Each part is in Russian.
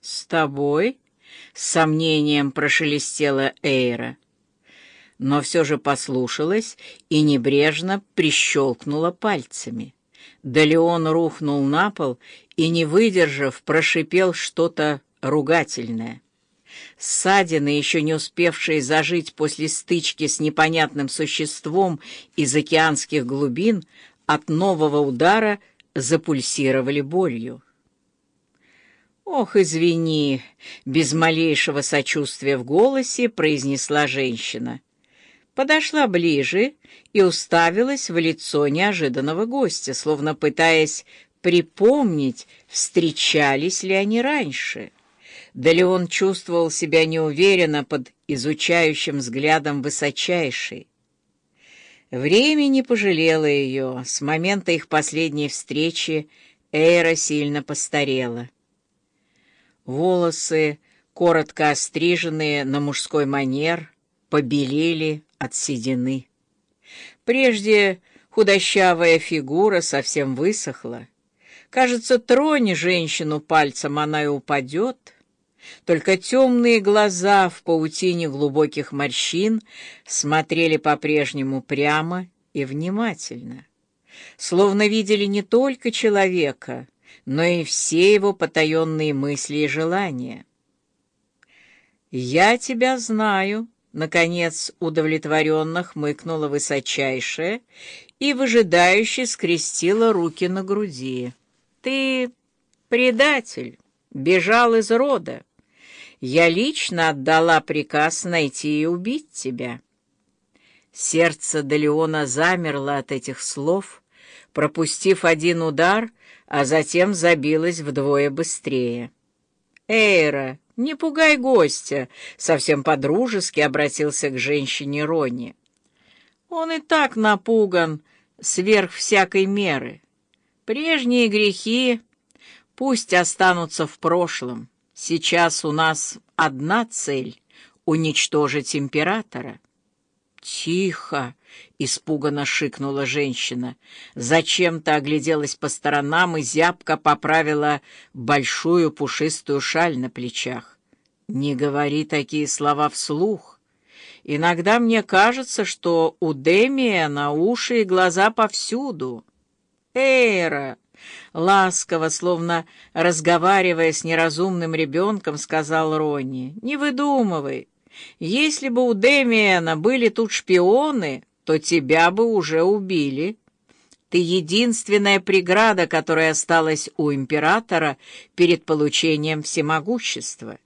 «С тобой?» — с сомнением прошелестела Эйра. Но все же послушалась и небрежно прищелкнула пальцами. Да Леон рухнул на пол и, не выдержав, прошипел что-то ругательное. Ссадины, еще не успевшие зажить после стычки с непонятным существом из океанских глубин, от нового удара запульсировали болью. «Ох, извини!» — без малейшего сочувствия в голосе произнесла женщина. Подошла ближе и уставилась в лицо неожиданного гостя, словно пытаясь припомнить, встречались ли они раньше. Да ли он чувствовал себя неуверенно под изучающим взглядом высочайшей. Время не пожалело ее. С момента их последней встречи Эйра сильно постарела. Волосы, коротко остриженные на мужской манер, побелели от седины. Прежде худощавая фигура совсем высохла. Кажется, трони женщину пальцем, она и упадет. Только темные глаза в паутине глубоких морщин смотрели по-прежнему прямо и внимательно, словно видели не только человека, но и все его потаенные мысли и желания. «Я тебя знаю», — наконец удовлетворенно хмыкнула высочайшая и выжидающе скрестила руки на груди. «Ты предатель, бежал из рода. Я лично отдала приказ найти и убить тебя». Сердце Далеона замерло от этих слов, пропустив один удар, а затем забилось вдвое быстрее. «Эйра, не пугай гостя!» — совсем подружески обратился к женщине Рони. «Он и так напуган сверх всякой меры. Прежние грехи пусть останутся в прошлом. Сейчас у нас одна цель — уничтожить императора». «Тихо!» — испуганно шикнула женщина. Зачем-то огляделась по сторонам и зябко поправила большую пушистую шаль на плечах. «Не говори такие слова вслух. Иногда мне кажется, что у Демия на уши и глаза повсюду. Эйра!» Ласково, словно разговаривая с неразумным ребенком, сказал Ронни. «Не выдумывай. Если бы у Демиана были тут шпионы, то тебя бы уже убили. Ты единственная преграда, которая осталась у императора перед получением всемогущества.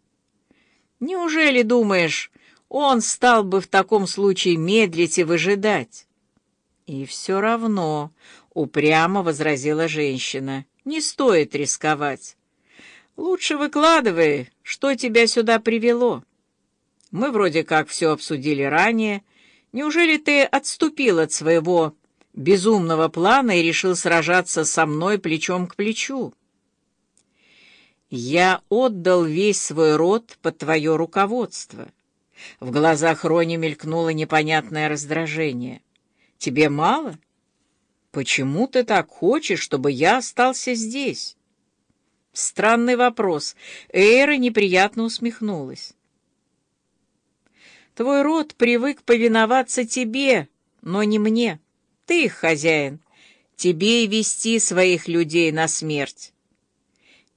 Неужели, думаешь, он стал бы в таком случае медлить и выжидать? И все равно, — упрямо возразила женщина, — не стоит рисковать. Лучше выкладывай, что тебя сюда привело. Мы вроде как все обсудили ранее. Неужели ты отступил от своего безумного плана и решил сражаться со мной плечом к плечу? Я отдал весь свой род под твое руководство. В глазах Рони мелькнуло непонятное раздражение. Тебе мало? Почему ты так хочешь, чтобы я остался здесь? Странный вопрос. Эйра неприятно усмехнулась. Твой род привык повиноваться тебе, но не мне. Ты их хозяин. Тебе и вести своих людей на смерть.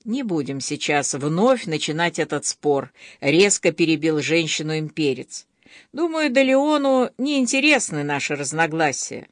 Не будем сейчас вновь начинать этот спор, резко перебил женщину имперец. Думаю, Далеону неинтересны наши разногласия.